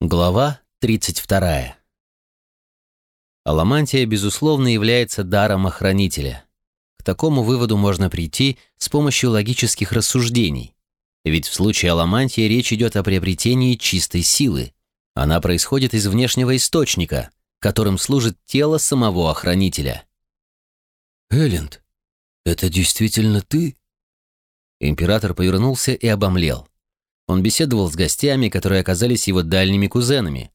Глава 32. Аламантия, безусловно, является даром охранителя. К такому выводу можно прийти с помощью логических рассуждений. Ведь в случае аламантии речь идет о приобретении чистой силы. Она происходит из внешнего источника, которым служит тело самого охранителя. «Элленд, это действительно ты?» Император повернулся и обомлел. Он беседовал с гостями, которые оказались его дальними кузенами.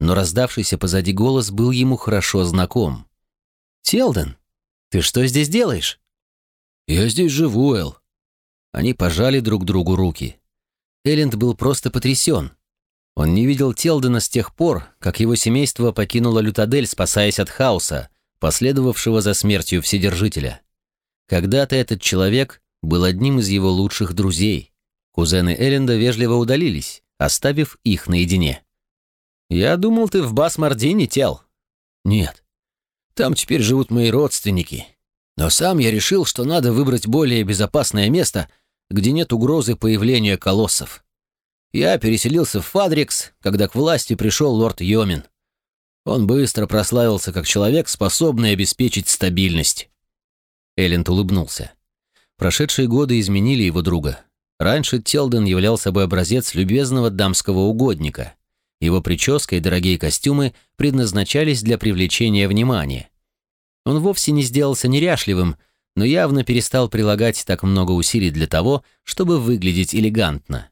Но раздавшийся позади голос был ему хорошо знаком. «Селден, ты что здесь делаешь?» «Я здесь живу, Эл». Они пожали друг другу руки. Элленд был просто потрясен. Он не видел Телдена с тех пор, как его семейство покинуло Лютадель, спасаясь от хаоса, последовавшего за смертью Вседержителя. Когда-то этот человек был одним из его лучших друзей. Кузены Элленда вежливо удалились, оставив их наедине. «Я думал, ты в Бас-Мардине, Тел». «Нет. Там теперь живут мои родственники. Но сам я решил, что надо выбрать более безопасное место, где нет угрозы появления колоссов. Я переселился в Фадрикс, когда к власти пришел лорд Йомин. Он быстро прославился как человек, способный обеспечить стабильность». Элленд улыбнулся. Прошедшие годы изменили его друга. Раньше Телден являл собой образец любезного дамского угодника. Его прическа и дорогие костюмы предназначались для привлечения внимания. Он вовсе не сделался неряшливым, но явно перестал прилагать так много усилий для того, чтобы выглядеть элегантно.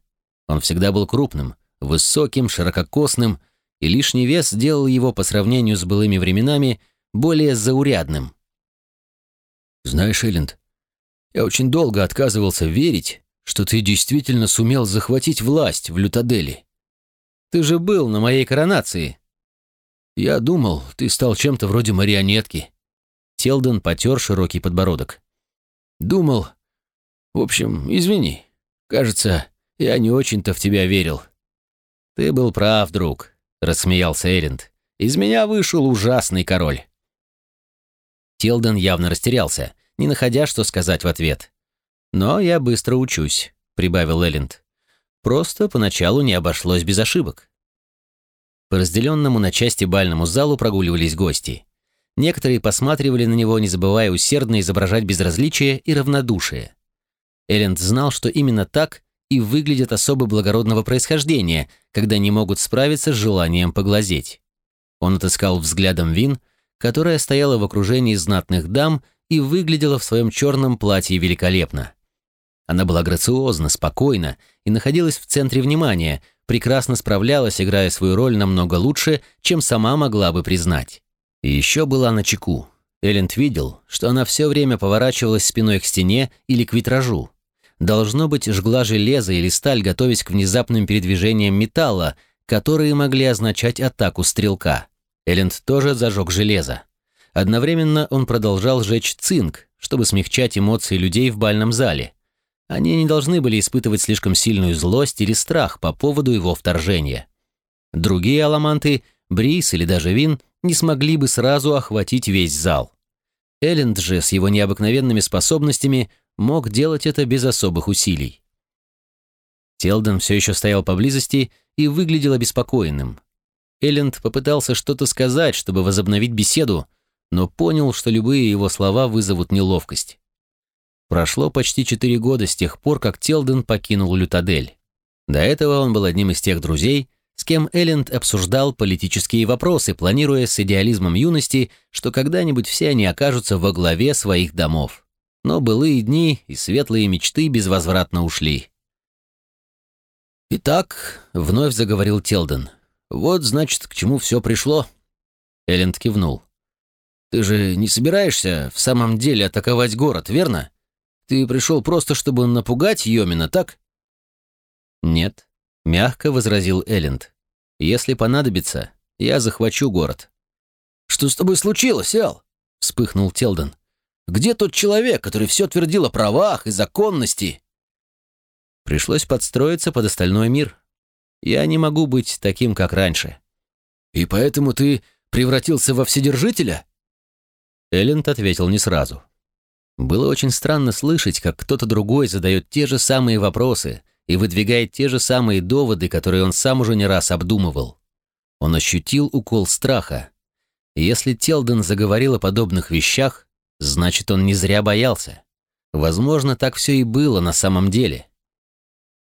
Он всегда был крупным, высоким, ширококосным, и лишний вес сделал его по сравнению с былыми временами более заурядным. «Знаешь, Элленд, я очень долго отказывался верить, что ты действительно сумел захватить власть в Лютадели. Ты же был на моей коронации. Я думал, ты стал чем-то вроде марионетки. Телден потер широкий подбородок. Думал... В общем, извини. Кажется, я не очень-то в тебя верил. Ты был прав, друг, рассмеялся Эринд. Из меня вышел ужасный король. Телден явно растерялся, не находя, что сказать в ответ. «Но я быстро учусь», — прибавил Элленд. «Просто поначалу не обошлось без ошибок». По разделенному на части бальному залу прогуливались гости. Некоторые посматривали на него, не забывая усердно изображать безразличие и равнодушие. Элленд знал, что именно так и выглядят особо благородного происхождения, когда не могут справиться с желанием поглазеть. Он отыскал взглядом Вин, которая стояла в окружении знатных дам и выглядела в своем черном платье великолепно. Она была грациозна, спокойна и находилась в центре внимания, прекрасно справлялась, играя свою роль намного лучше, чем сама могла бы признать. И еще была на чеку. Элленд видел, что она все время поворачивалась спиной к стене или к витражу. Должно быть, жгла железо или сталь, готовясь к внезапным передвижениям металла, которые могли означать атаку стрелка. Элленд тоже зажег железо. Одновременно он продолжал жечь цинк, чтобы смягчать эмоции людей в бальном зале. Они не должны были испытывать слишком сильную злость или страх по поводу его вторжения. Другие аламанты, Брис или даже Вин, не смогли бы сразу охватить весь зал. Элленд же с его необыкновенными способностями мог делать это без особых усилий. Телден все еще стоял поблизости и выглядел обеспокоенным. Элленд попытался что-то сказать, чтобы возобновить беседу, но понял, что любые его слова вызовут неловкость. Прошло почти четыре года с тех пор, как Телден покинул Лютадель. До этого он был одним из тех друзей, с кем Элленд обсуждал политические вопросы, планируя с идеализмом юности, что когда-нибудь все они окажутся во главе своих домов. Но былые дни и светлые мечты безвозвратно ушли. «Итак», — вновь заговорил Телден, — «вот, значит, к чему все пришло». Элленд кивнул. «Ты же не собираешься в самом деле атаковать город, верно? Ты пришел просто, чтобы напугать Йомина, так?» «Нет», — мягко возразил Элленд. «Если понадобится, я захвачу город». «Что с тобой случилось, Эл?» — вспыхнул Телден. «Где тот человек, который все твердил о правах и законности?» Пришлось подстроиться под остальной мир. Я не могу быть таким, как раньше. «И поэтому ты превратился во Вседержителя?» Элленд ответил не сразу. Было очень странно слышать, как кто-то другой задает те же самые вопросы и выдвигает те же самые доводы, которые он сам уже не раз обдумывал. Он ощутил укол страха. Если Телден заговорил о подобных вещах, значит, он не зря боялся. Возможно, так все и было на самом деле.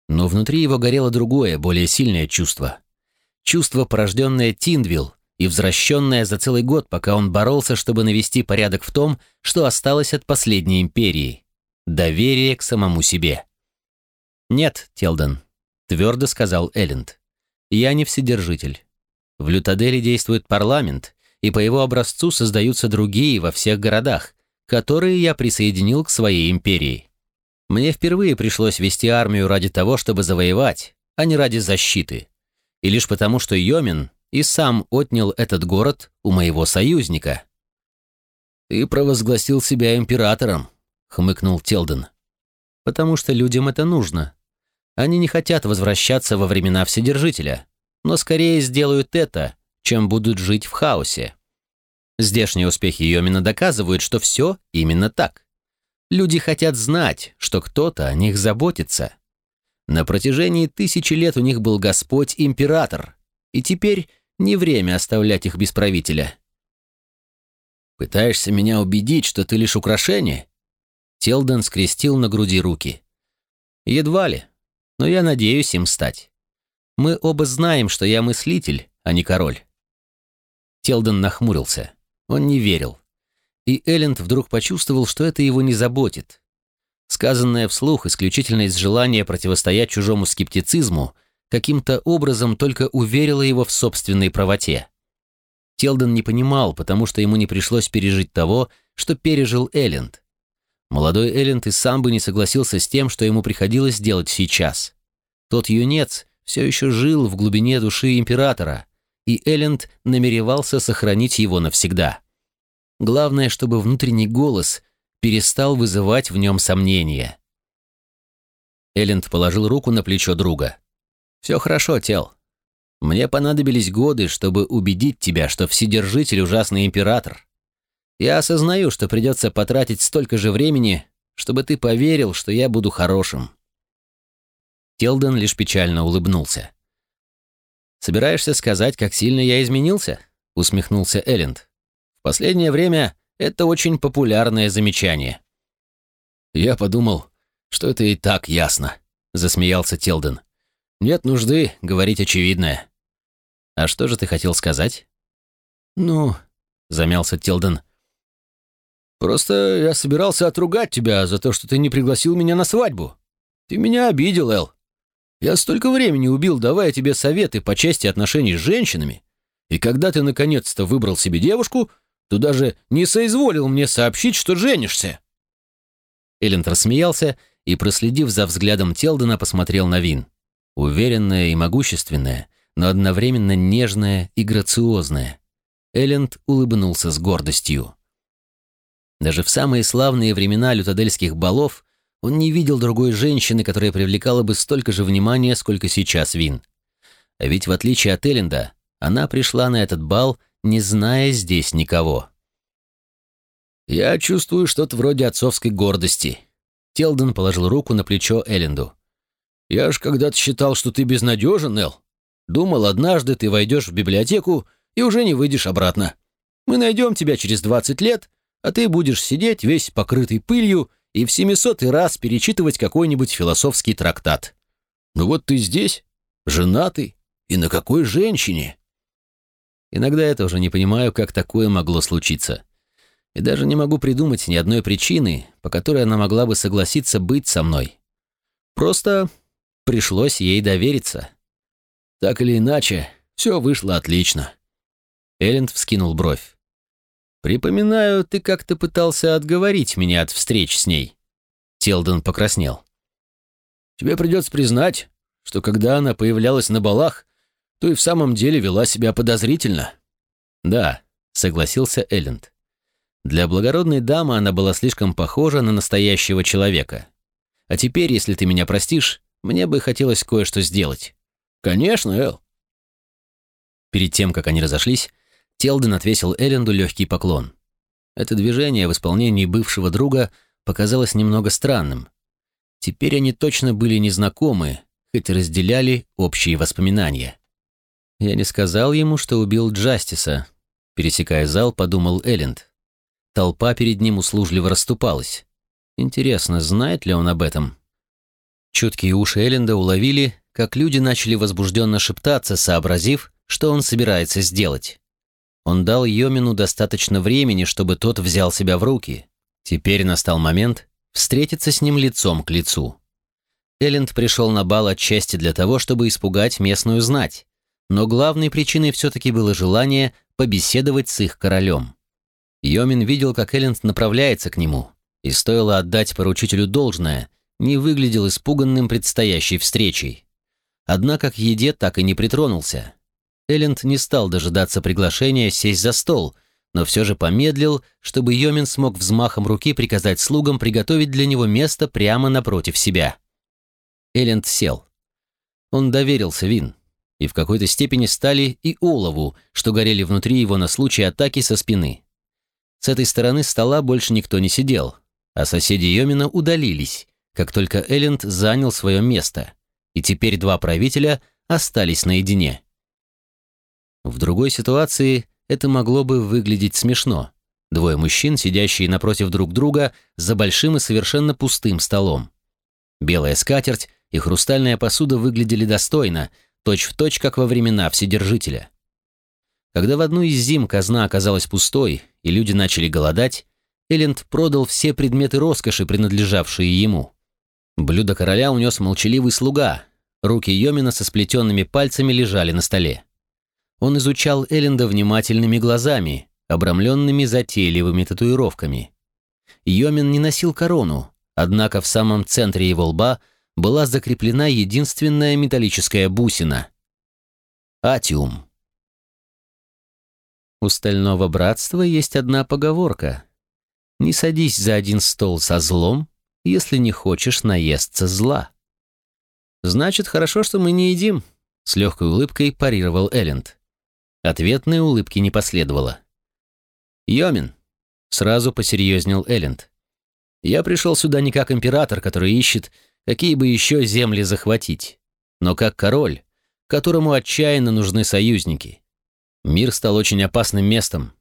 Но внутри его горело другое, более сильное чувство. Чувство, порожденное Тиндвилл и возвращенное за целый год, пока он боролся, чтобы навести порядок в том, что осталось от последней империи. Доверие к самому себе. «Нет, Телден», — твердо сказал Элленд. «Я не вседержитель. В Лютаделе действует парламент, и по его образцу создаются другие во всех городах, которые я присоединил к своей империи. Мне впервые пришлось вести армию ради того, чтобы завоевать, а не ради защиты. И лишь потому, что Йомин и сам отнял этот город у моего союзника. «Ты провозгласил себя императором», — хмыкнул Телден. «Потому что людям это нужно. Они не хотят возвращаться во времена Вседержителя, но скорее сделают это, чем будут жить в хаосе. Здешние успехи Йомина доказывают, что все именно так. Люди хотят знать, что кто-то о них заботится. На протяжении тысячи лет у них был Господь-император, и теперь не время оставлять их без правителя. «Пытаешься меня убедить, что ты лишь украшение?» Телден скрестил на груди руки. «Едва ли, но я надеюсь им стать. Мы оба знаем, что я мыслитель, а не король». Телден нахмурился. Он не верил. И Элленд вдруг почувствовал, что это его не заботит. Сказанное вслух исключительно из желания противостоять чужому скептицизму каким-то образом только уверило его в собственной правоте. Телден не понимал, потому что ему не пришлось пережить того, что пережил Элленд. Молодой Элленд и сам бы не согласился с тем, что ему приходилось делать сейчас. Тот юнец все еще жил в глубине души императора, и Элленд намеревался сохранить его навсегда. Главное, чтобы внутренний голос перестал вызывать в нем сомнения. Элленд положил руку на плечо друга. «Все хорошо, Тел. Мне понадобились годы, чтобы убедить тебя, что Вседержитель — ужасный император. Я осознаю, что придется потратить столько же времени, чтобы ты поверил, что я буду хорошим». Телден лишь печально улыбнулся. «Собираешься сказать, как сильно я изменился?» — усмехнулся Элленд. «В последнее время это очень популярное замечание». «Я подумал, что это и так ясно», — засмеялся Телден. «Нет нужды говорить очевидное». «А что же ты хотел сказать?» «Ну», — замялся Телден. «Просто я собирался отругать тебя за то, что ты не пригласил меня на свадьбу. Ты меня обидел, Эл. Я столько времени убил, давая тебе советы по части отношений с женщинами, и когда ты наконец-то выбрал себе девушку, то даже не соизволил мне сообщить, что женишься». Элленд рассмеялся и, проследив за взглядом Телдена, посмотрел на Вин. Уверенная и могущественная, но одновременно нежная и грациозная. Элленд улыбнулся с гордостью. Даже в самые славные времена лютадельских балов он не видел другой женщины, которая привлекала бы столько же внимания, сколько сейчас Вин. А ведь в отличие от Элленда, она пришла на этот бал, не зная здесь никого. «Я чувствую что-то вроде отцовской гордости». Телден положил руку на плечо Элленду. «Я ж когда-то считал, что ты безнадежен, Эл. Думал, однажды ты войдешь в библиотеку и уже не выйдешь обратно. Мы найдем тебя через 20 лет, а ты будешь сидеть весь покрытый пылью и в семисотый раз перечитывать какой-нибудь философский трактат. Ну вот ты здесь, женатый, и на какой женщине? Иногда я тоже не понимаю, как такое могло случиться. И даже не могу придумать ни одной причины, по которой она могла бы согласиться быть со мной. Просто пришлось ей довериться. Так или иначе, все вышло отлично. Элленд вскинул бровь. «Припоминаю, ты как-то пытался отговорить меня от встреч с ней». Телден покраснел. «Тебе придется признать, что когда она появлялась на балах, то и в самом деле вела себя подозрительно». «Да», — согласился Элленд. «Для благородной дамы она была слишком похожа на настоящего человека. А теперь, если ты меня простишь, мне бы хотелось кое-что сделать». «Конечно, Эл». Перед тем, как они разошлись, Телден отвесил Элленду легкий поклон. Это движение в исполнении бывшего друга показалось немного странным. Теперь они точно были незнакомы, хоть и разделяли общие воспоминания. Я не сказал ему, что убил Джастиса. Пересекая зал, подумал Элленд. Толпа перед ним услужливо расступалась. Интересно, знает ли он об этом? Чуткие уши Элленда уловили, как люди начали возбужденно шептаться, сообразив, что он собирается сделать. Он дал Йомину достаточно времени, чтобы тот взял себя в руки. Теперь настал момент встретиться с ним лицом к лицу. Элленд пришел на бал отчасти для того, чтобы испугать местную знать, но главной причиной все-таки было желание побеседовать с их королем. Йомин видел, как Элленд направляется к нему, и стоило отдать поручителю должное, не выглядел испуганным предстоящей встречей. Однако к еде так и не притронулся. Элленд не стал дожидаться приглашения сесть за стол, но все же помедлил, чтобы Йомин смог взмахом руки приказать слугам приготовить для него место прямо напротив себя. Элленд сел. Он доверился Вин, и в какой-то степени стали и Олову, что горели внутри его на случай атаки со спины. С этой стороны стола больше никто не сидел, а соседи Йомина удалились, как только Элленд занял свое место, и теперь два правителя остались наедине. В другой ситуации это могло бы выглядеть смешно. Двое мужчин, сидящие напротив друг друга за большим и совершенно пустым столом. Белая скатерть и хрустальная посуда выглядели достойно, точь-в-точь, точь, как во времена Вседержителя. Когда в одну из зим казна оказалась пустой, и люди начали голодать, Элленд продал все предметы роскоши, принадлежавшие ему. Блюдо короля унес молчаливый слуга. Руки Йомина со сплетенными пальцами лежали на столе. Он изучал Элленда внимательными глазами, обрамленными затейливыми татуировками. Йомин не носил корону, однако в самом центре его лба была закреплена единственная металлическая бусина — атиум. У Стального Братства есть одна поговорка. «Не садись за один стол со злом, если не хочешь наесться зла». «Значит, хорошо, что мы не едим», — с легкой улыбкой парировал Элленд. Ответной улыбки не последовало. «Йомин», — сразу посерьезнел Элленд. «Я пришел сюда не как император, который ищет, какие бы еще земли захватить, но как король, которому отчаянно нужны союзники. Мир стал очень опасным местом.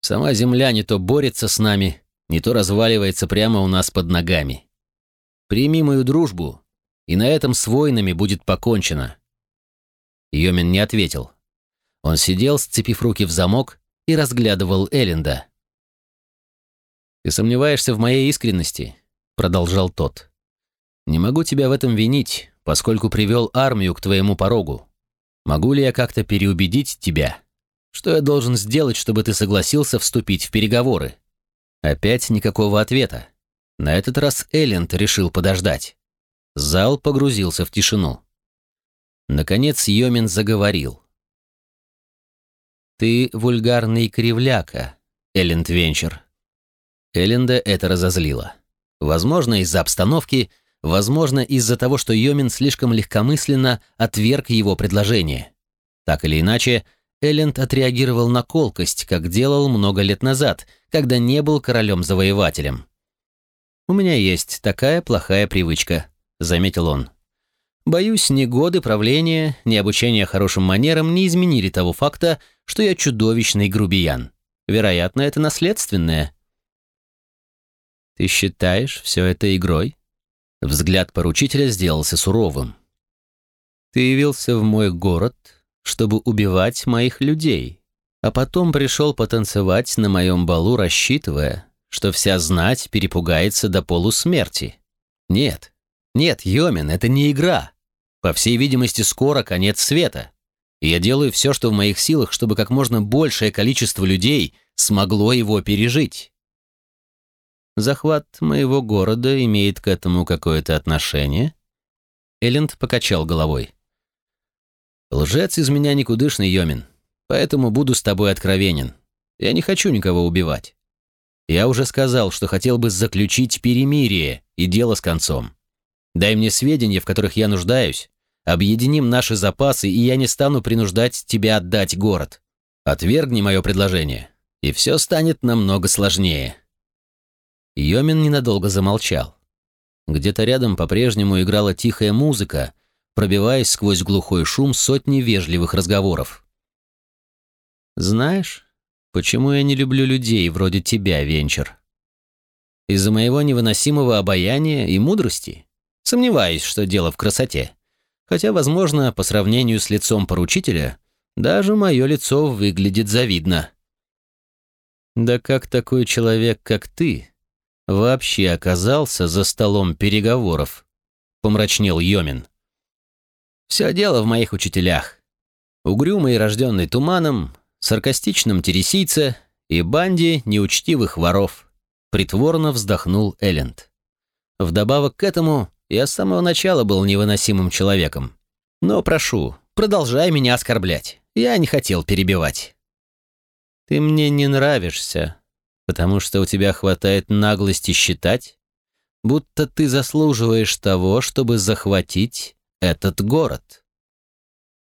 Сама земля не то борется с нами, не то разваливается прямо у нас под ногами. Прими мою дружбу, и на этом с войнами будет покончено». Йомин не ответил. Он сидел, сцепив руки в замок, и разглядывал Элленда. «Ты сомневаешься в моей искренности?» — продолжал тот. «Не могу тебя в этом винить, поскольку привел армию к твоему порогу. Могу ли я как-то переубедить тебя? Что я должен сделать, чтобы ты согласился вступить в переговоры?» Опять никакого ответа. На этот раз Элленд решил подождать. Зал погрузился в тишину. Наконец Йомин заговорил. «Ты вульгарный кривляка, Элленд Венчер». Элленда это разозлило. Возможно, из-за обстановки, возможно, из-за того, что Йомин слишком легкомысленно отверг его предложение. Так или иначе, Элленд отреагировал на колкость, как делал много лет назад, когда не был королем-завоевателем. «У меня есть такая плохая привычка», — заметил он. Боюсь, ни годы правления, ни обучение хорошим манерам не изменили того факта, что я чудовищный грубиян. Вероятно, это наследственное. Ты считаешь все это игрой? Взгляд поручителя сделался суровым. Ты явился в мой город, чтобы убивать моих людей, а потом пришел потанцевать на моем балу, рассчитывая, что вся знать перепугается до полусмерти. Нет, нет, Йомин, это не игра. По всей видимости, скоро конец света. Я делаю все, что в моих силах, чтобы как можно большее количество людей смогло его пережить. Захват моего города имеет к этому какое-то отношение? Элленд покачал головой. Лжец из меня никудышный, Йомин, поэтому буду с тобой откровенен. Я не хочу никого убивать. Я уже сказал, что хотел бы заключить перемирие и дело с концом. Дай мне сведения, в которых я нуждаюсь, Объединим наши запасы, и я не стану принуждать тебя отдать город. Отвергни мое предложение, и все станет намного сложнее». Йомин ненадолго замолчал. Где-то рядом по-прежнему играла тихая музыка, пробиваясь сквозь глухой шум сотни вежливых разговоров. Знаешь, почему я не люблю людей вроде тебя, Венчер? Из-за моего невыносимого обаяния и мудрости? Сомневаюсь, что дело в красоте. Хотя, возможно, по сравнению с лицом поручителя, даже мое лицо выглядит завидно. Да как такой человек, как ты, вообще оказался за столом переговоров? Помрачнел Йомин. Все дело в моих учителях. Угрюмый, рожденный туманом, саркастичном тересийце и банде неучтивых воров. Притворно вздохнул Элленд. Вдобавок к этому, я с самого начала был невыносимым человеком. Но прошу, продолжай меня оскорблять. Я не хотел перебивать. Ты мне не нравишься, потому что у тебя хватает наглости считать, будто ты заслуживаешь того, чтобы захватить этот город.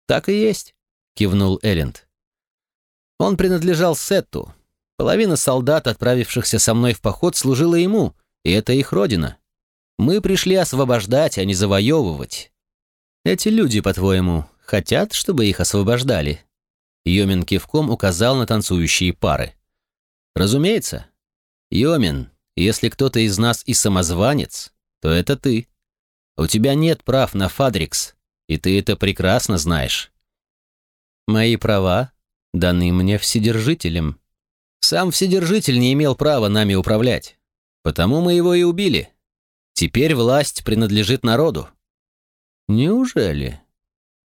Так и есть, кивнул Элленд. Он принадлежал Сетту. Половина солдат, отправившихся со мной в поход, служила ему, и это их родина. Мы пришли освобождать, а не завоевывать. Эти люди, по-твоему, хотят, чтобы их освобождали?» Йомин кивком указал на танцующие пары. «Разумеется. Йомин, если кто-то из нас и самозванец, то это ты. У тебя нет прав на Фадрикс, и ты это прекрасно знаешь. Мои права даны мне Вседержителем. Сам Вседержитель не имел права нами управлять, потому мы его и убили. Теперь власть принадлежит народу». «Неужели?»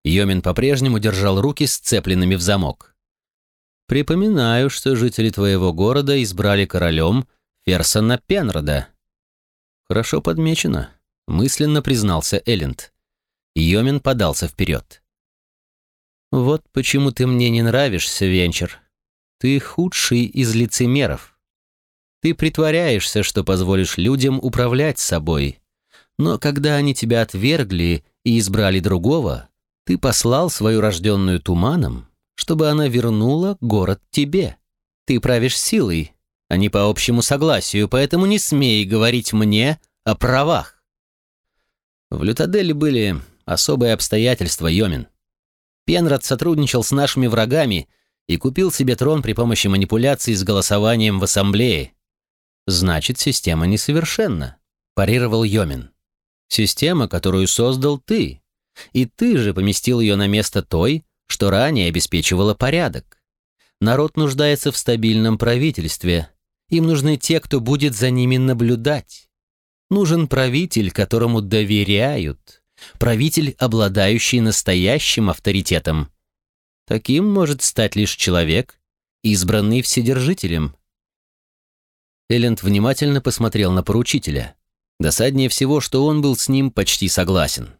Йомин по-прежнему держал руки сцепленными в замок. «Припоминаю, что жители твоего города избрали королем Ферсона Пенрода». «Хорошо подмечено», — мысленно признался Элленд. Йомин подался вперед. «Вот почему ты мне не нравишься, Венчер. Ты худший из лицемеров. Ты притворяешься, что позволишь людям управлять собой. Но когда они тебя отвергли и избрали другого, ты послал свою рожденную туманом, чтобы она вернула город тебе. Ты правишь силой, а не по общему согласию, поэтому не смей говорить мне о правах. В Лютаделе были особые обстоятельства, Йомин. Пенрод сотрудничал с нашими врагами и купил себе трон при помощи манипуляций с голосованием в ассамблее. Значит, система несовершенна, парировал Йомин. Система, которую создал ты. И ты же поместил ее на место той, что ранее обеспечивала порядок. Народ нуждается в стабильном правительстве. Им нужны те, кто будет за ними наблюдать. Нужен правитель, которому доверяют. Правитель, обладающий настоящим авторитетом. Таким может стать лишь человек, избранный Вседержителем. Элленд внимательно посмотрел на поручителя. Досаднее всего, что он был с ним почти согласен.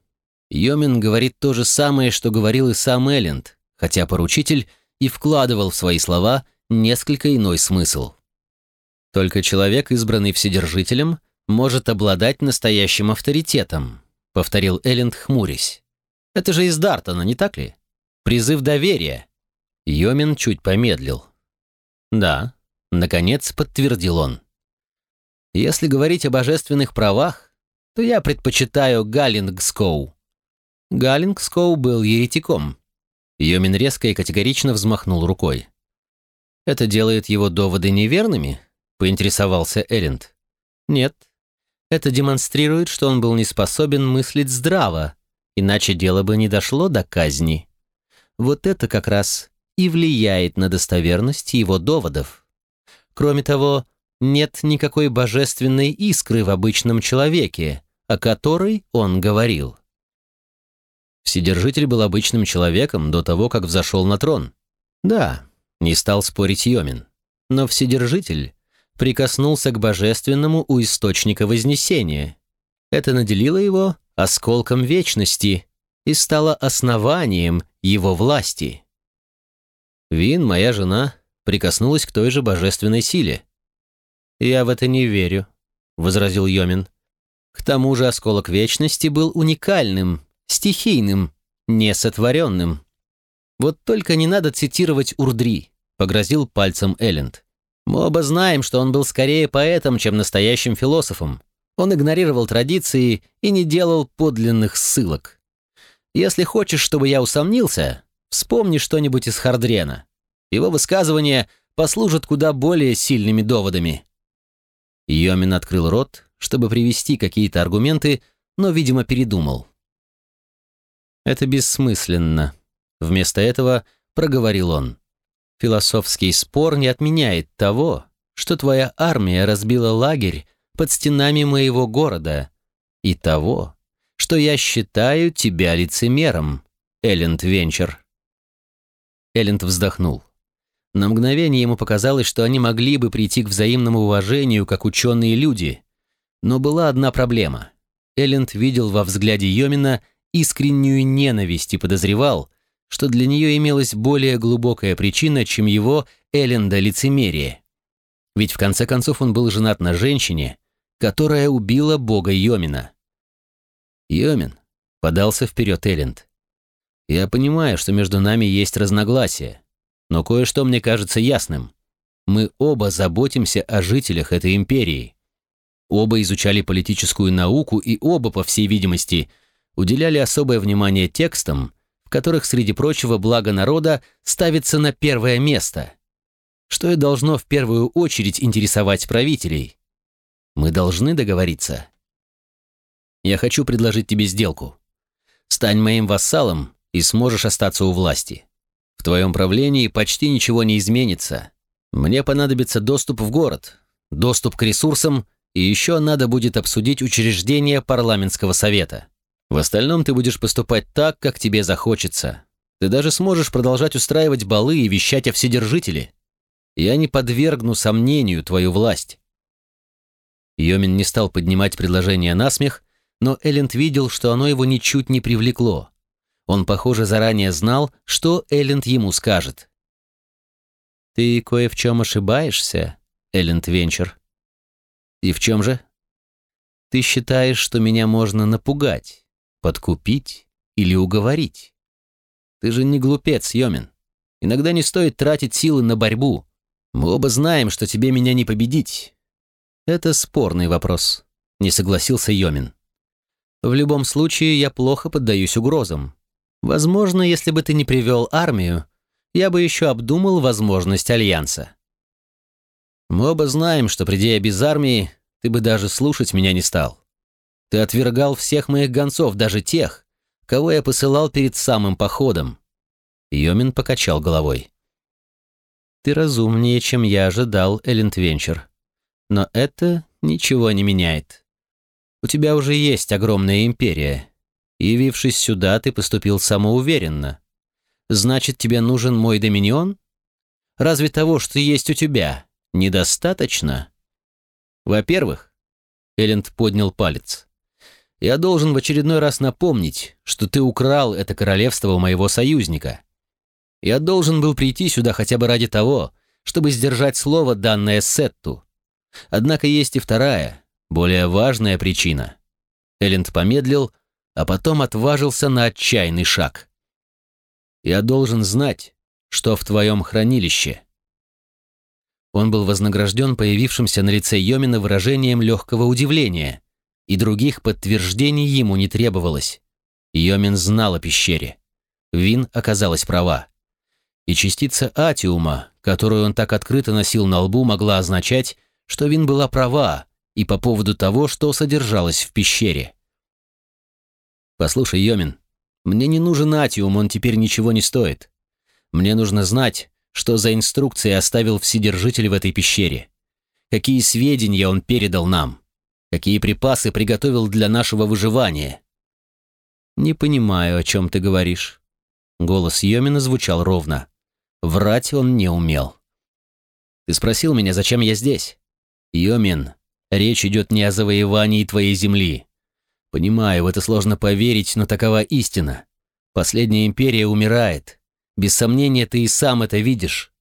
Йомин говорит то же самое, что говорил и сам Элленд, хотя поручитель и вкладывал в свои слова несколько иной смысл. Только человек, избранный Вседержителем, может обладать настоящим авторитетом, повторил Элленд, хмурясь. Это же из Дартона, не так ли? Призыв доверия. Йомин чуть помедлил. Да, Наконец подтвердил он. Если говорить о божественных правах, то я предпочитаю Галлингскоу. Галлингскоу был еретиком. Йомин резко и категорично взмахнул рукой. «Это делает его доводы неверными?» — поинтересовался Элленд. «Нет. Это демонстрирует, что он был не способен мыслить здраво, иначе дело бы не дошло до казни. Вот это как раз и влияет на достоверность его доводов». Кроме того, нет никакой божественной искры в обычном человеке, о которой он говорил. Вседержитель был обычным человеком до того, как взошел на трон. Да, не стал спорить Йомин. Но Вседержитель прикоснулся к божественному у источника Вознесения. Это наделило его осколком вечности и стало основанием его власти. Вин, моя жена, прикоснулась к той же божественной силе. «Я в это не верю», — возразил Йомин. «К тому же осколок вечности был уникальным, стихийным, несотворенным. Вот только не надо цитировать Урдри», — погрозил пальцем Элленд. «Мы оба знаем, что он был скорее поэтом, чем настоящим философом. Он игнорировал традиции и не делал подлинных ссылок. Если хочешь, чтобы я усомнился, вспомни что-нибудь из Хардрена. Его высказывания послужат куда более сильными доводами». Йомин открыл рот, чтобы привести какие-то аргументы, но, видимо, передумал. «Это бессмысленно», — вместо этого проговорил он. «Философский спор не отменяет того, что твоя армия разбила лагерь под стенами моего города, и того, что я считаю тебя лицемером, Элленд Венчер». Элленд вздохнул. На мгновение ему показалось, что они могли бы прийти к взаимному уважению, как ученые люди. Но была одна проблема. Элленд видел во взгляде Йомина искреннюю ненависть и подозревал, что для нее имелась более глубокая причина, чем его Элленда лицемерие. Ведь в конце концов он был женат на женщине, которая убила бога Йомина. «Йомин», — подался вперед Элленд, — «я понимаю, что между нами есть разногласия, но кое-что мне кажется ясным. Мы оба заботимся о жителях этой империи. Оба изучали политическую науку и оба, по всей видимости, уделяли особое внимание текстам, в которых, среди прочего, благо народа ставится на первое место. Что и должно в первую очередь интересовать правителей. Мы должны договориться. Я хочу предложить тебе сделку. Стань моим вассалом и сможешь остаться у власти. В твоем правлении почти ничего не изменится. Мне понадобится доступ в город, доступ к ресурсам, и еще надо будет обсудить учреждение парламентского совета. В остальном ты будешь поступать так, как тебе захочется. Ты даже сможешь продолжать устраивать балы и вещать о Вседержителе. Я не подвергну сомнению твою власть». Йомин не стал поднимать предложение на смех, но Элленд видел, что оно его ничуть не привлекло. Он, похоже, заранее знал, что Элленд ему скажет. «Ты кое в чем ошибаешься, Элленд Венчер». «И в чем же?» «Ты считаешь, что меня можно напугать, подкупить или уговорить. Ты же не глупец, Йомин. Иногда не стоит тратить силы на борьбу. Мы оба знаем, что тебе меня не победить». «Это спорный вопрос», — не согласился Йомин. «В любом случае, я плохо поддаюсь угрозам. Возможно, если бы ты не привел армию, я бы еще обдумал возможность альянса. Мы оба знаем, что придя без армии, ты бы даже слушать меня не стал. Ты отвергал всех моих гонцов, даже тех, кого я посылал перед самым походом. Йомин покачал головой. Ты разумнее, чем я ожидал, Эллентвенчер. Но это ничего не меняет. У тебя уже есть огромная империя, Явившись сюда, ты поступил самоуверенно. Значит, тебе нужен мой доминион? Разве того, что есть у тебя, недостаточно? Во-первых, Элленд поднял палец. Я должен в очередной раз напомнить, что ты украл это королевство у моего союзника. Я должен был прийти сюда хотя бы ради того, чтобы сдержать слово, данное Сетту. Однако есть и вторая, более важная причина. Элленд помедлил, а потом отважился на отчаянный шаг. «Я должен знать, что в твоем хранилище». Он был вознагражден появившимся на лице Йомина выражением легкого удивления, и других подтверждений ему не требовалось. Йомин знал о пещере. Вин оказалась права. И частица атиума, которую он так открыто носил на лбу, могла означать, что Вин была права и по поводу того, что содержалось в пещере. «Послушай, Йомин, мне не нужен Атиум, он теперь ничего не стоит. Мне нужно знать, что за инструкции оставил Вседержитель в этой пещере. Какие сведения он передал нам. Какие припасы приготовил для нашего выживания». «Не понимаю, о чем ты говоришь». Голос Йомина звучал ровно. Врать он не умел. «Ты спросил меня, зачем я здесь?» «Йомин, речь идет не о завоевании твоей земли. Понимаю, в это сложно поверить, но такова истина. Последняя империя умирает. Без сомнения, ты и сам это видишь.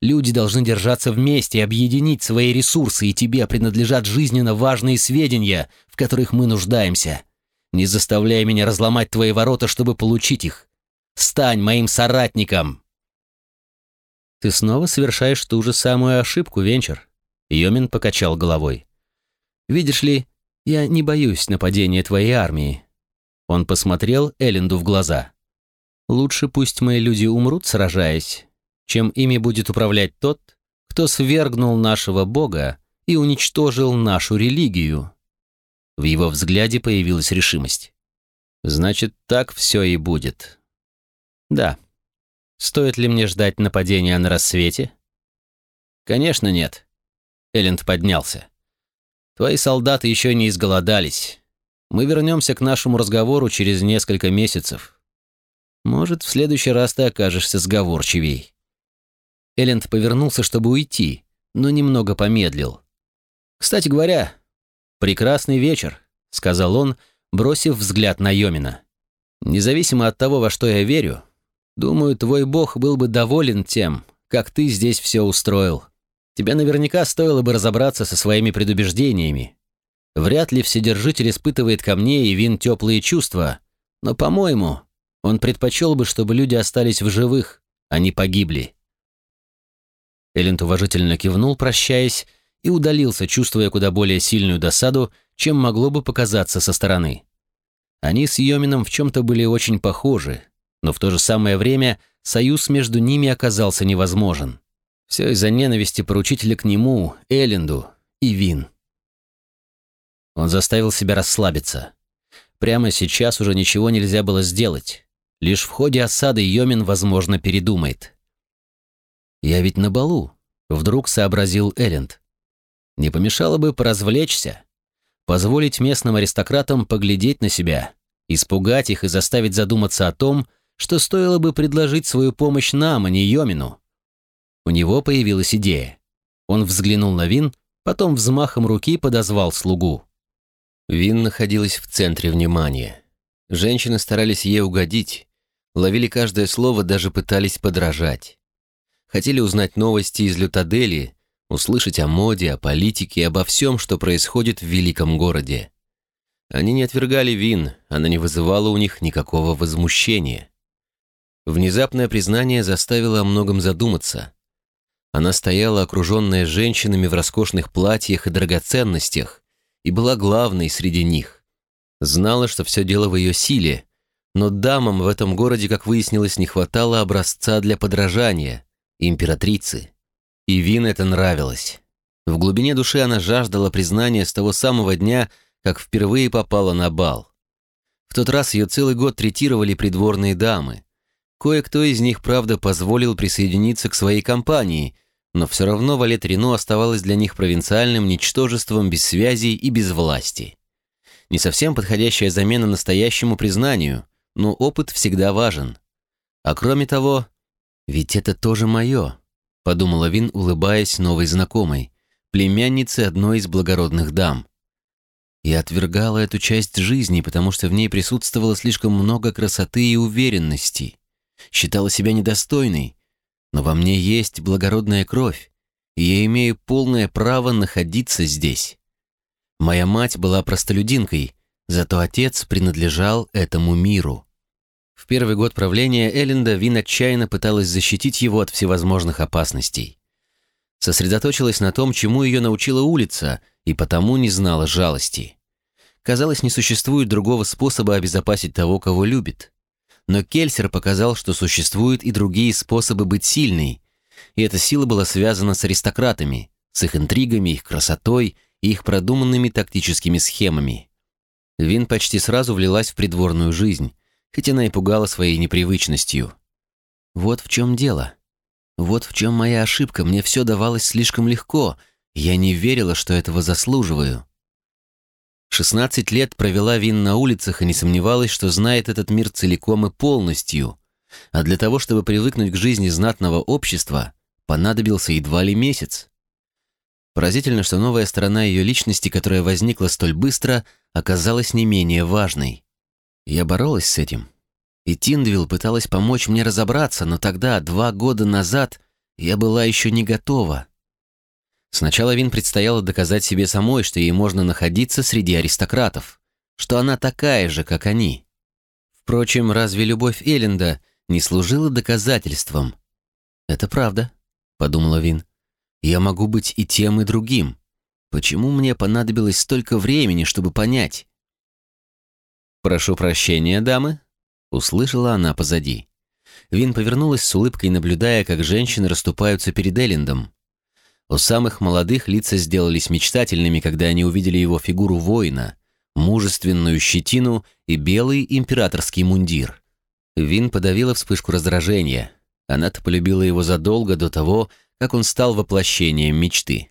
Люди должны держаться вместе объединить свои ресурсы, и тебе принадлежат жизненно важные сведения, в которых мы нуждаемся. Не заставляй меня разломать твои ворота, чтобы получить их. Стань моим соратником!» «Ты снова совершаешь ту же самую ошибку, Венчер?» Йомин покачал головой. «Видишь ли, я не боюсь нападения твоей армии». Он посмотрел Элленду в глаза. «Лучше пусть мои люди умрут, сражаясь, чем ими будет управлять тот, кто свергнул нашего Бога и уничтожил нашу религию. В его взгляде появилась решимость. Значит, так все и будет. Да. Стоит ли мне ждать нападения на рассвете? Конечно, нет. Элленд поднялся. Твои солдаты еще не изголодались. Мы вернемся к нашему разговору через несколько месяцев. Может, в следующий раз ты окажешься сговорчивей. Элленд повернулся, чтобы уйти, но немного помедлил. «Кстати говоря, прекрасный вечер», — сказал он, бросив взгляд на Йомина. «Независимо от того, во что я верю, думаю, твой бог был бы доволен тем, как ты здесь все устроил. Тебе наверняка стоило бы разобраться со своими предубеждениями. Вряд ли Вседержитель испытывает ко мне и Вин теплые чувства, но, по-моему, он предпочел бы, чтобы люди остались в живых, а не погибли». Элленд уважительно кивнул, прощаясь, и удалился, чувствуя куда более сильную досаду, чем могло бы показаться со стороны. Они с Йомином в чем-то были очень похожи, но в то же самое время союз между ними оказался невозможен. Все из-за ненависти поручителя к нему, Элленду и Вин. Он заставил себя расслабиться. Прямо сейчас уже ничего нельзя было сделать. Лишь в ходе осады Йомин, возможно, передумает. «Я ведь на балу», — вдруг сообразил Элленд. «Не помешало бы поразвлечься, позволить местным аристократам поглядеть на себя, испугать их и заставить задуматься о том, что стоило бы предложить свою помощь нам, а не Йомину». У него появилась идея. Он взглянул на Вин, потом взмахом руки подозвал слугу. Вин находилась в центре внимания. Женщины старались ей угодить, ловили каждое слово, даже пытались подражать хотели узнать новости из Лютадели, услышать о моде, о политике, обо всем, что происходит в великом городе. Они не отвергали Вин, она не вызывала у них никакого возмущения. Внезапное признание заставило о многом задуматься. Она стояла, окруженная женщинами в роскошных платьях и драгоценностях, и была главной среди них. Знала, что все дело в ее силе, но дамам в этом городе, как выяснилось, не хватало образца для подражания – императрицы. И Вин это нравилось. В глубине души она жаждала признания с того самого дня, как впервые попала на бал. В тот раз ее целый год третировали придворные дамы. Кое-кто из них, правда, позволил присоединиться к своей компании, но все равно Валет Рено оставалась для них провинциальным ничтожеством без связей и без власти. Не совсем подходящая замена настоящему признанию, но опыт всегда важен. А кроме того, «Ведь это тоже мое», — подумала Вин, улыбаясь новой знакомой, племяннице одной из благородных дам. Я отвергала эту часть жизни, потому что в ней присутствовало слишком много красоты и уверенности. Считала себя недостойной, но во мне есть благородная кровь, и я имею полное право находиться здесь. Моя мать была простолюдинкой, зато отец принадлежал этому миру. В первый год правления Элленда Вин отчаянно пыталась защитить его от всевозможных опасностей. Сосредоточилась на том, чему ее научила улица, и потому не знала жалости. Казалось, не существует другого способа обезопасить того, кого любит. Но Кельсер показал, что существуют и другие способы быть сильной, и эта сила была связана с аристократами, с их интригами, их красотой и их продуманными тактическими схемами. Вин почти сразу влилась в придворную жизнь, хоть она и пугала своей непривычностью. Вот в чем дело. Вот в чем моя ошибка. Мне все давалось слишком легко. Я не верила, что этого заслуживаю. 16 лет провела Вин на улицах и не сомневалась, что знает этот мир целиком и полностью. А для того, чтобы привыкнуть к жизни знатного общества, понадобился едва ли месяц. Поразительно, что новая сторона ее личности, которая возникла столь быстро, оказалась не менее важной. Я боролась с этим. И Тиндвилл пыталась помочь мне разобраться, но тогда, два года назад, я была еще не готова. Сначала Вин предстояло доказать себе самой, что ей можно находиться среди аристократов, что она такая же, как они. Впрочем, разве любовь Элленда не служила доказательством? «Это правда», — подумала Вин. «Я могу быть и тем, и другим. Почему мне понадобилось столько времени, чтобы понять?» «Прошу прощения, дамы», — услышала она позади. Вин повернулась с улыбкой, наблюдая, как женщины расступаются перед Эллендом. У самых молодых лица сделались мечтательными, когда они увидели его фигуру воина, мужественную щетину и белый императорский мундир. Вин подавила вспышку раздражения. Она-то полюбила его задолго до того, как он стал воплощением мечты.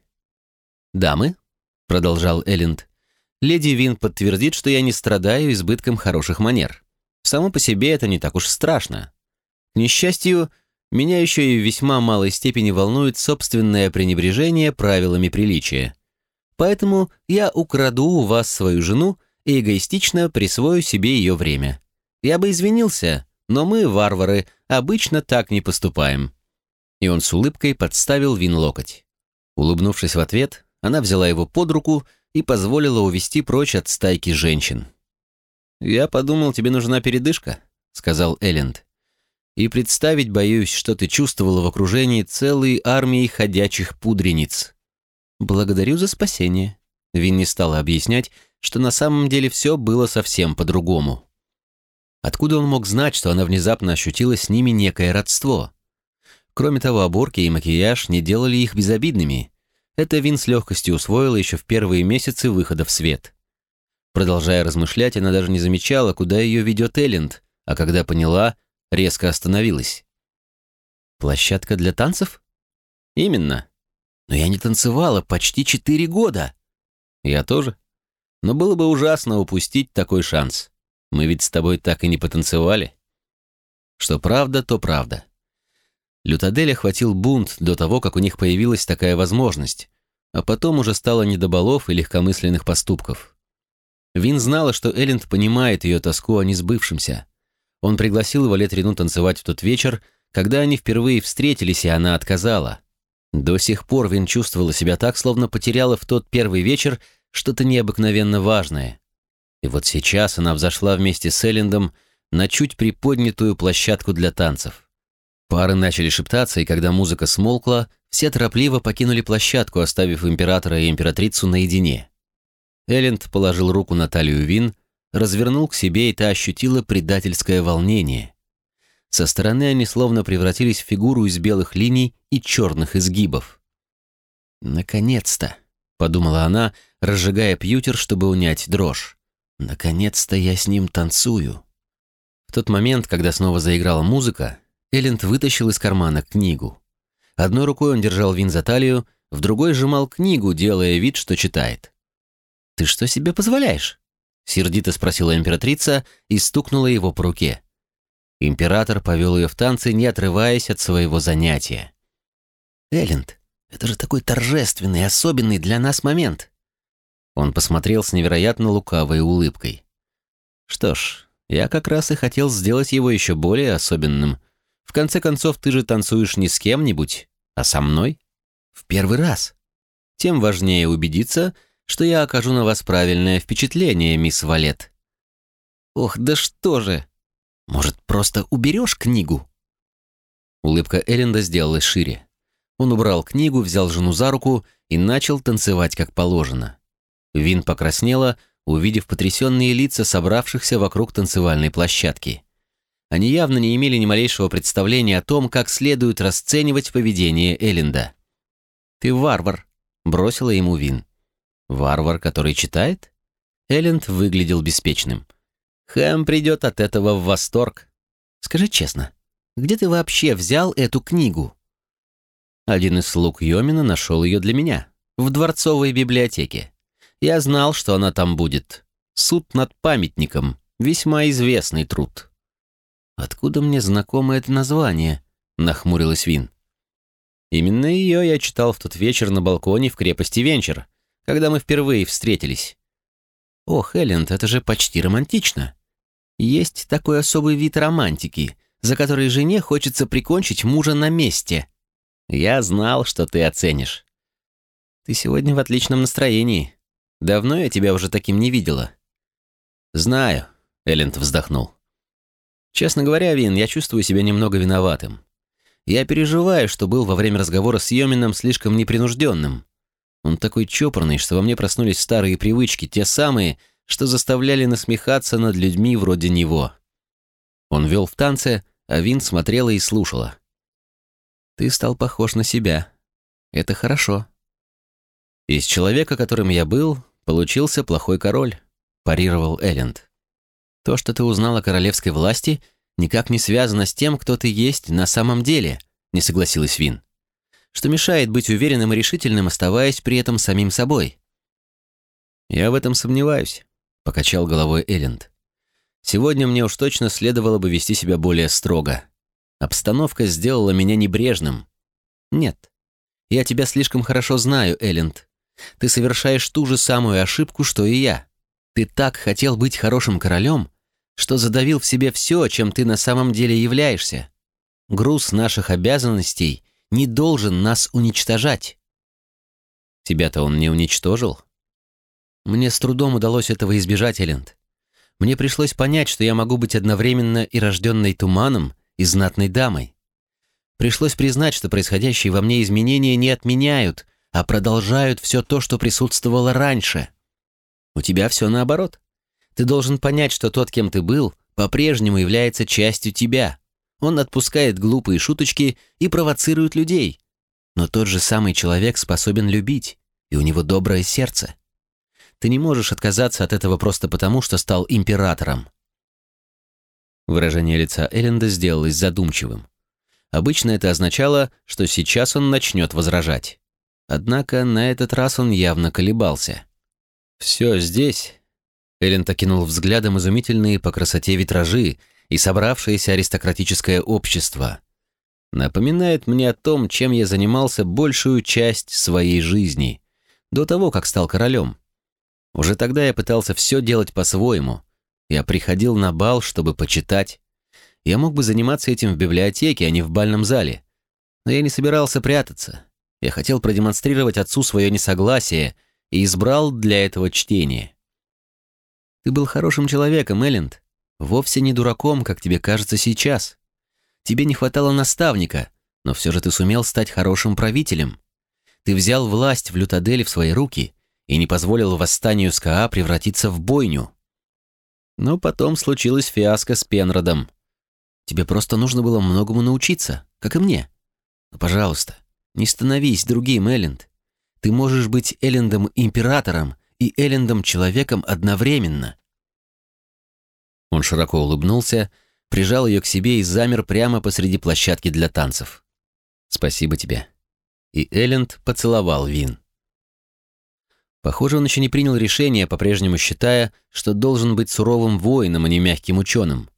«Дамы», — продолжал Элленд, — «леди Вин подтвердит, что я не страдаю избытком хороших манер. Само по себе это не так уж страшно. К несчастью, меня еще и в весьма малой степени волнует собственное пренебрежение правилами приличия. Поэтому я украду у вас свою жену и эгоистично присвою себе ее время. Я бы извинился, но мы, варвары, обычно так не поступаем». И он с улыбкой подставил Вин локоть. Улыбнувшись в ответ, она взяла его под руку и позволила увести прочь от стайки женщин. «Я подумал, тебе нужна передышка», — сказал Элленд. «И представить боюсь, что ты чувствовала в окружении целой армии ходячих пудрениц». «Благодарю за спасение». Вин не стала объяснять, что на самом деле все было совсем по-другому. Откуда он мог знать, что она внезапно ощутила с ними некое родство? Кроме того, оборки и макияж не делали их безобидными. Это Вин с легкостью усвоила еще в первые месяцы выхода в свет. Продолжая размышлять, она даже не замечала, куда ее ведет Элленд, а когда поняла, резко остановилась. «Площадка для танцев?» «Именно. Но я не танцевала почти четыре года». «Я тоже. Но было бы ужасно упустить такой шанс. Мы ведь с тобой так и не потанцевали». Что правда, то правда. Лютадель охватил бунт до того, как у них появилась такая возможность, а потом уже стало не до балов и легкомысленных поступков. Вин знала, что Элленд понимает ее тоску о несбывшемся. Он пригласил Валет Рину танцевать в тот вечер, когда они впервые встретились, и она отказала. До сих пор Вин чувствовала себя так, словно потеряла в тот первый вечер что-то необыкновенно важное. И вот сейчас она взошла вместе с Эллендом на чуть приподнятую площадку для танцев. Пары начали шептаться, и когда музыка смолкла, все торопливо покинули площадку, оставив императора и императрицу наедине. Элленд положил руку на талию Вин, развернул к себе, и та ощутила предательское волнение. Со стороны они словно превратились в фигуру из белых линий и черных изгибов. «Наконец-то!» — подумала она, разжигая пьютер, чтобы унять дрожь. «Наконец-то я с ним танцую!» В тот момент, когда снова заиграла музыка, Элленд вытащил из кармана книгу. Одной рукой он держал Вин за талию, в другой сжимал книгу, делая вид, что читает. «Ты что себе позволяешь?» — сердито спросила императрица и стукнула его по руке. Император повел ее в танцы, не отрываясь от своего занятия. «Элленд, это же такой торжественный, особенный для нас момент!» Он посмотрел с невероятно лукавой улыбкой. «Что ж, я как раз и хотел сделать его еще более особенным. В конце концов, ты же танцуешь не с кем-нибудь, а со мной. В первый раз. Тем важнее убедиться, что я окажу на вас правильное впечатление, мисс Валет. Ох, да что же! Может, просто уберешь книгу? Улыбка Элленда сделалась шире. Он убрал книгу, взял жену за руку и начал танцевать как положено. Вин покраснела, увидев потрясенные лица собравшихся вокруг танцевальной площадки. Они явно не имели ни малейшего представления о том, как следует расценивать поведение Элленда. «Ты варвар», — бросила ему Вин. Варвар, который читает? Элленд выглядел беспечным. Хэм придет от этого в восторг. Скажи честно, где ты вообще взял эту книгу? Один из слуг Йомина нашел ее для меня, в дворцовой библиотеке. Я знал, что она там будет. Суд над памятником, весьма известный труд. Откуда мне знакомо это название? Нахмурилась Вин. Именно ее я читал в тот вечер на балконе в крепости Венчер, когда мы впервые встретились. Ох, Элленд, это же почти романтично. Есть такой особый вид романтики, за который жене хочется прикончить мужа на месте. Я знал, что ты оценишь. Ты сегодня в отличном настроении. Давно я тебя уже таким не видела. Знаю, Элленд вздохнул. Честно говоря, Вин, я чувствую себя немного виноватым. Я переживаю, что был во время разговора с Йомином слишком непринужденным. Он такой чопорный, что во мне проснулись старые привычки, те самые, что заставляли насмехаться над людьми вроде него. Он вел в танце, а Вин смотрела и слушала. «Ты стал похож на себя. Это хорошо». «Из человека, которым я был, получился плохой король», — парировал Элленд. «То, что ты узнал о королевской власти, никак не связано с тем, кто ты есть на самом деле», — не согласилась Вин. «Что мешает быть уверенным и решительным, оставаясь при этом самим собой». «Я в этом сомневаюсь», — покачал головой Элленд. «Сегодня мне уж точно следовало бы вести себя более строго. Обстановка сделала меня небрежным». «Нет, я тебя слишком хорошо знаю, Элленд. Ты совершаешь ту же самую ошибку, что и я. Ты так хотел быть хорошим королем, что задавил в себе все, чем ты на самом деле являешься. Груз наших обязанностей не должен нас уничтожать». «Тебя-то он не уничтожил?» Мне с трудом удалось этого избежать, Элленд. Мне пришлось понять, что я могу быть одновременно и рожденной туманом, и знатной дамой. Пришлось признать, что происходящие во мне изменения не отменяют, а продолжают все то, что присутствовало раньше. У тебя все наоборот. Ты должен понять, что тот, кем ты был, по-прежнему является частью тебя. Он отпускает глупые шуточки и провоцирует людей. Но тот же самый человек способен любить, и у него доброе сердце. Ты не можешь отказаться от этого просто потому, что стал императором. Выражение лица Элленда сделалось задумчивым. Обычно это означало, что сейчас он начнет возражать. Однако на этот раз он явно колебался. «Все здесь...» Элленд окинул взглядом изумительные по красоте витражи и собравшееся аристократическое общество. «Напоминает мне о том, чем я занимался большую часть своей жизни, до того, как стал королем. Уже тогда я пытался все делать по-своему. Я приходил на бал, чтобы почитать. Я мог бы заниматься этим в библиотеке, а не в бальном зале. Но я не собирался прятаться. Я хотел продемонстрировать отцу свое несогласие и избрал для этого чтение. Ты был хорошим человеком, Элленд. Вовсе не дураком, как тебе кажется сейчас. Тебе не хватало наставника, но все же ты сумел стать хорошим правителем. Ты взял власть в Лютаделе в свои руки и не позволил восстанию СКА превратиться в бойню. Но потом случилась фиаско с Пенродом. Тебе просто нужно было многому научиться, как и мне. Но, пожалуйста, не становись другим, Элленд. Ты можешь быть Эллендом-императором и Эллендом-человеком одновременно. Он широко улыбнулся, прижал ее к себе и замер прямо посреди площадки для танцев. «Спасибо тебе». И Элленд поцеловал Вин. Похоже, он еще не принял решение, по-прежнему считая, что должен быть суровым воином, а не мягким ученым.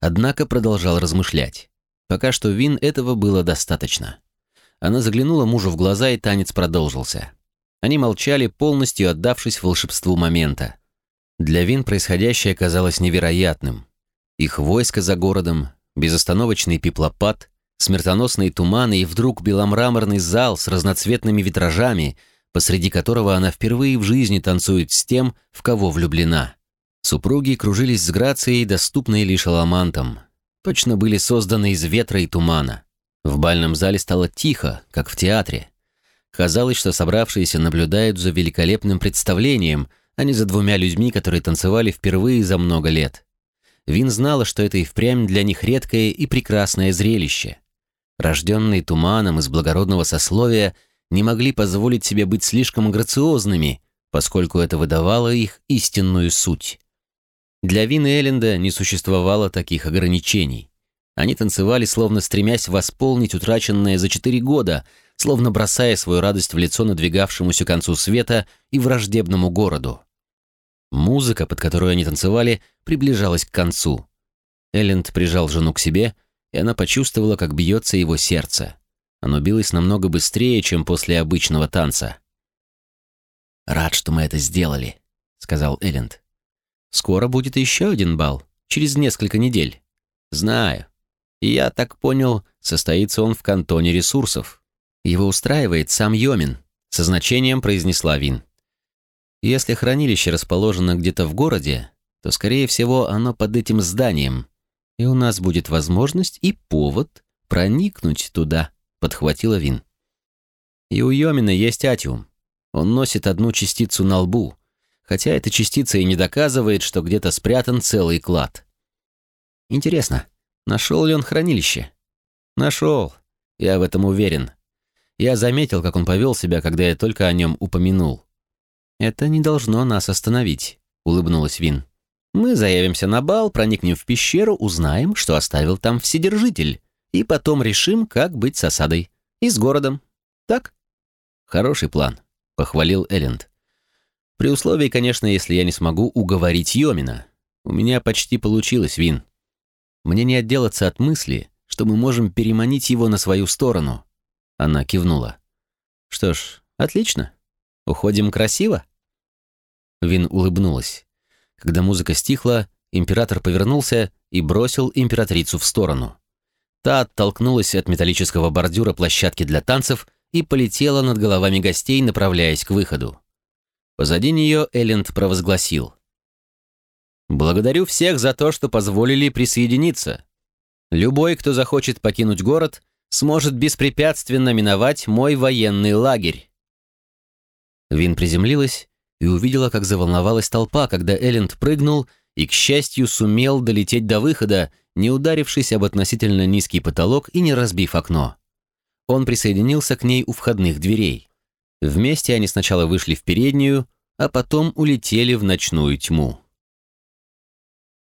Однако продолжал размышлять. Пока что Вин этого было достаточно. Она заглянула мужу в глаза, и танец продолжился. Они молчали, полностью отдавшись волшебству момента. Для Вин происходящее казалось невероятным. Их войско за городом, безостановочный пеплопад, смертоносные туманы и вдруг беломраморный зал с разноцветными витражами — посреди которого она впервые в жизни танцует с тем, в кого влюблена. Супруги кружились с грацией, доступной лишь аламантам. Точно были созданы из ветра и тумана. В бальном зале стало тихо, как в театре. Казалось, что собравшиеся наблюдают за великолепным представлением, а не за двумя людьми, которые танцевали впервые за много лет. Вин знала, что это и впрямь для них редкое и прекрасное зрелище. Рожденные туманом из благородного сословия – не могли позволить себе быть слишком грациозными, поскольку это выдавало их истинную суть. Для Вин и Элленда не существовало таких ограничений. Они танцевали, словно стремясь восполнить утраченное за четыре года, словно бросая свою радость в лицо надвигавшемуся концу света и враждебному городу. Музыка, под которую они танцевали, приближалась к концу. Элленд прижал жену к себе, и она почувствовала, как бьется его сердце. Оно билось намного быстрее, чем после обычного танца. «Рад, что мы это сделали», — сказал Элленд. «Скоро будет еще один бал, через несколько недель». «Знаю. Я так понял, состоится он в кантоне ресурсов. Его устраивает сам Йомин», — со значением произнесла Вин. «Если хранилище расположено где-то в городе, то, скорее всего, оно под этим зданием, и у нас будет возможность и повод проникнуть туда» подхватила Вин. И у Йомина есть атиум. Он носит одну частицу на лбу, хотя эта частица и не доказывает, что где-то спрятан целый клад. Интересно, Нашел ли он хранилище? Нашел. Я в этом уверен. Я заметил, как он повел себя, когда я только о нем упомянул. «Это не должно нас остановить», — улыбнулась Вин. «Мы заявимся на бал, проникнем в пещеру, узнаем, что оставил там Вседержитель, и потом решим, как быть с осадой. И с городом. Так?» «Хороший план», — похвалил Элленд. «При условии, конечно, если я не смогу уговорить Йомина. У меня почти получилось, Вин. Мне не отделаться от мысли, что мы можем переманить его на свою сторону». Она кивнула. «Что ж, отлично. Уходим красиво?» Вин улыбнулась. Когда музыка стихла, император повернулся и бросил императрицу в сторону. Та оттолкнулась от металлического бордюра площадки для танцев и полетела над головами гостей, направляясь к выходу. Позади нее Элленд провозгласил. «Благодарю всех за то, что позволили присоединиться. Любой, кто захочет покинуть город, сможет беспрепятственно миновать мой военный лагерь». Вин приземлилась и увидела, как заволновалась толпа, когда Элленд прыгнул и, к счастью, сумел долететь до выхода, не ударившись об относительно низкий потолок и не разбив окно. Он присоединился к ней у входных дверей. Вместе они сначала вышли в переднюю, а потом улетели в ночную тьму.